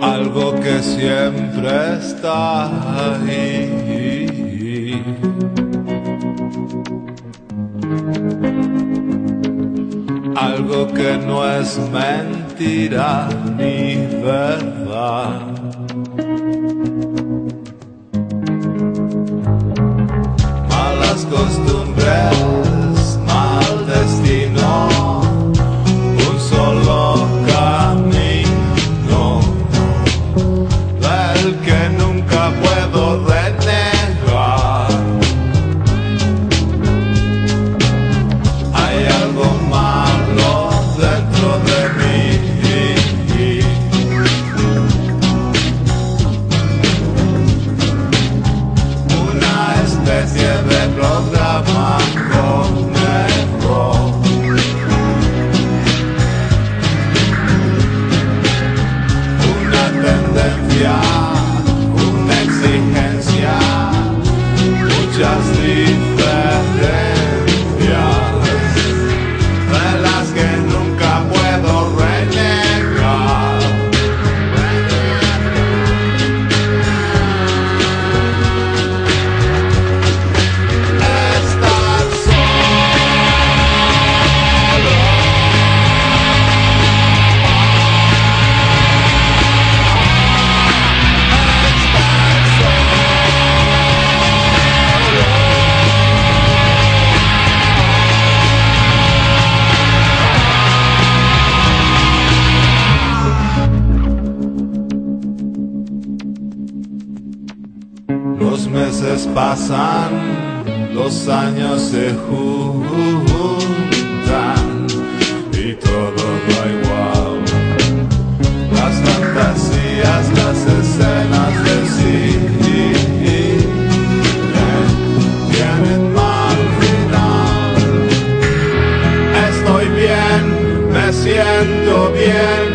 algo que siempre está ahí. Algo que no es mentira ni verdad. Pasan, los años se juntan y todo da igual. Las fantasías, las escenas del cine tienen mal final. Estoy bien, me siento bien,